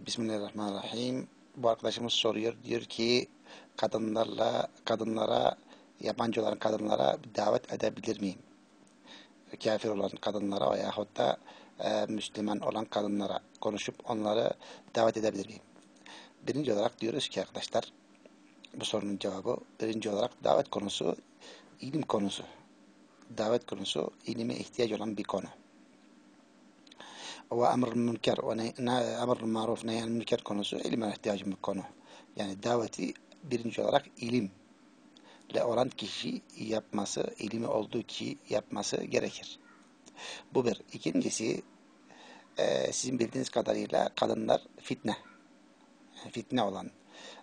Bismillahirrahmanirrahim. Bu arkadaşımız soruyor. Diyor ki kadınlarla kadınlara yabancı olan kadınlara davet edebilir miyim? Kafir olan kadınlara veyahut da e, Müslüman olan kadınlara konuşup onları davet edebilir miyim? Birinci olarak diyoruz ki arkadaşlar bu sorunun cevabı birinci olarak davet konusu ilim konusu. Davet konusu ilime ihtiyaç olan bir konu ve emr münker ve emr maruf neyen münker konusu ilme ihtiyacım bir konu. Yani daveti birinci olarak ilimle olan kişi yapması, ilimi olduğu kişi yapması gerekir. Bu bir. İkincisi e, sizin bildiğiniz kadarıyla kadınlar fitne. Fitne olan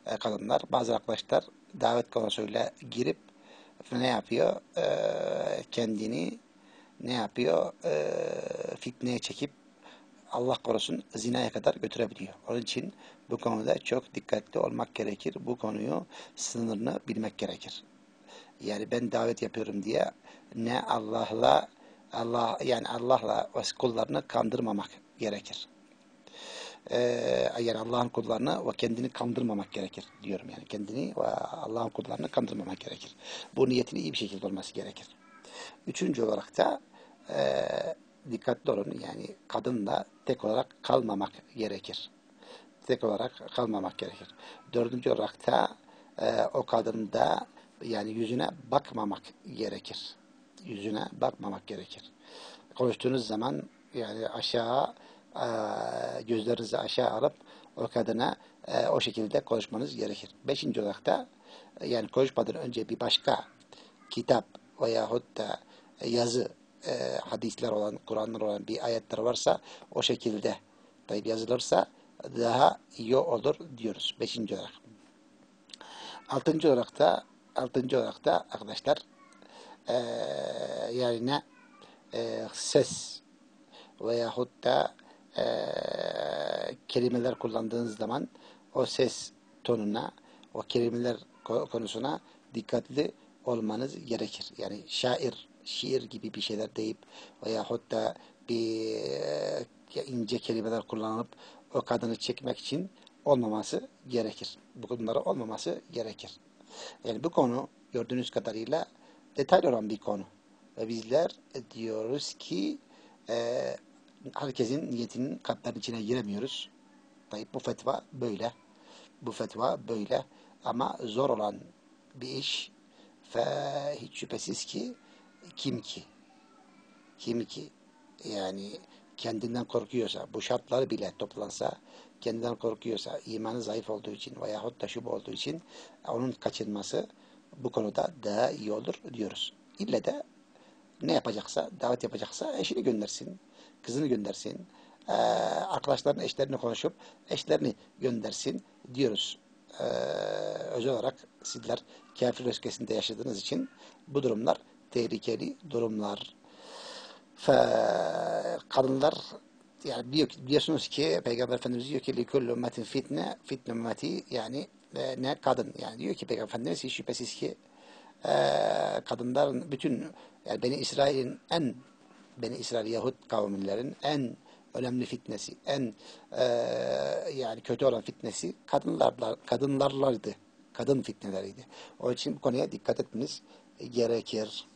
e, kadınlar. Bazı arkadaşlar davet konusuyla girip ne yapıyor? E, kendini ne yapıyor? E, fitneye çekip Allah korusun zinaya kadar götürebiliyor. Onun için bu konuda çok dikkatli olmak gerekir. Bu konuyu sınırını bilmek gerekir. Yani ben davet yapıyorum diye ne Allah'la Allah yani Allah'la kullarını kandırmamak gerekir. Ee, yani Allah'ın kullarını ve kendini kandırmamak gerekir diyorum yani kendini ve Allah'ın kullarını kandırmamak gerekir. Bu niyetin iyi bir şekilde olması gerekir. Üçüncü olarak da e, dikkatli olun. Yani kadınla tek olarak kalmamak gerekir. Tek olarak kalmamak gerekir. Dördüncü olarak da e, o kadın da yani yüzüne bakmamak gerekir. Yüzüne bakmamak gerekir. Konuştuğunuz zaman yani aşağı e, gözlerinizi aşağı alıp o kadına e, o şekilde konuşmanız gerekir. Beşinci olarak da yani konuşmadan önce bir başka kitap veyahut da yazı e, hadisler olan, Kur'anlar olan bir ayetler varsa o şekilde tabi yazılırsa daha iyi olur diyoruz. Beşinci olarak. Altıncı olarak da altıncı olarak da arkadaşlar e, yani ne e, ses veyahut da e, kelimeler kullandığınız zaman o ses tonuna, o kelimeler konusuna dikkatli olmanız gerekir. Yani şair şiir gibi bir şeyler deyip veyahut da bir ince kelimeler kullanıp o kadını çekmek için olmaması gerekir. Bu konuları olmaması gerekir. Yani bu konu gördüğünüz kadarıyla detaylı olan bir konu. Ve bizler diyoruz ki e, herkesin niyetinin katların içine giremiyoruz. Tabi bu fetva böyle. Bu fetva böyle. Ama zor olan bir iş ve hiç şüphesiz ki kim ki? Kim ki? Yani kendinden korkuyorsa, bu şartlar bile toplansa, kendinden korkuyorsa, imanı zayıf olduğu için veyahut da şub olduğu için onun kaçınması bu konuda daha iyi olur diyoruz. İlle de ne yapacaksa, davet yapacaksa eşini göndersin, kızını göndersin, ee, arkadaşlarının eşlerini konuşup eşlerini göndersin diyoruz. Ee, özel olarak sizler kafir ülkesinde yaşadığınız için bu durumlar tehlikeli durumlar. Fe, kadınlar yani biliyorsunuz ki Peygamber Efendimiz diyor ki likullu ümmetin fitne fitne ümmeti yani e, ne kadın yani diyor ki Peygamber Efendimiz hiç şüphesiz ki e, kadınların bütün yani Beni İsrail'in en Beni İsrail Yahud kavimlerin en önemli fitnesi, en e, yani kötü olan fitnesi kadınlarla, kadınlarlardı. Kadın fitneleriydi. O için bu konuya dikkat etmeniz gerekir.